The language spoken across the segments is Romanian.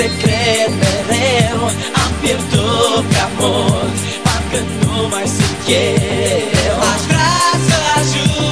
te cred mereu Am pierdut prea mult Parcă nu mai sunt eu. Aș vrea să ajung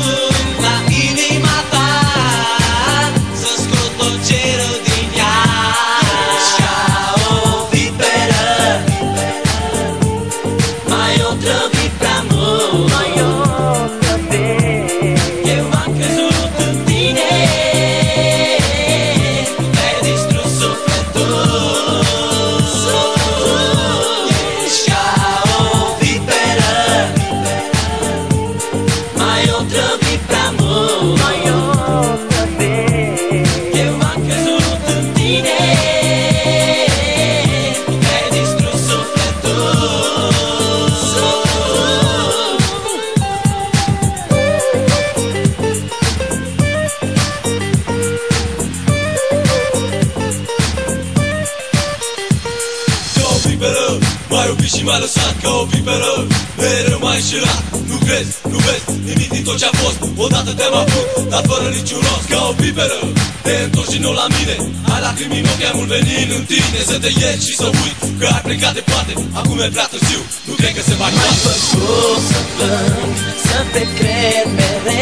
Ca o viperă M-ai iubit și m-ai lăsat ca o viperă. Mereu m-ai înșelat Nu crezi, nu vezi nimic din tot ce-a fost. Odată te-am avut, dar fără niciun rost Ca o viperă. Te întorci din nou la mine Ai lacrimi în ochi, ai mult venin în tine. Să te ieși și să uit că ai plecat departe Acum e prea târziu, nu cred că se va M-ai făcut să plâng, să te cred mereu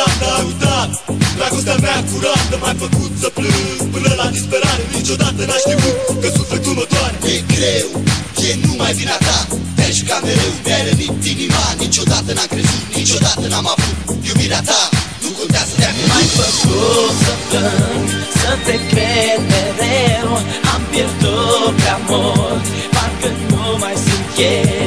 iubit odată Ai uitat. Dragostea mea curată M-ai făcut să plâng până la disperare. Niciodată n-aș știut că sufletul mă doare. E greu, e numai vina ta. Te-ai jucat mereu, mi-ai rănit inima. Niciodată n-am crezut, niciodată n-am avut Iubirea ta. Nu contează de acum M-ai făcut să plâng, să te cred mereu. Am pierdut prea mult, parcă nu mai sunt eu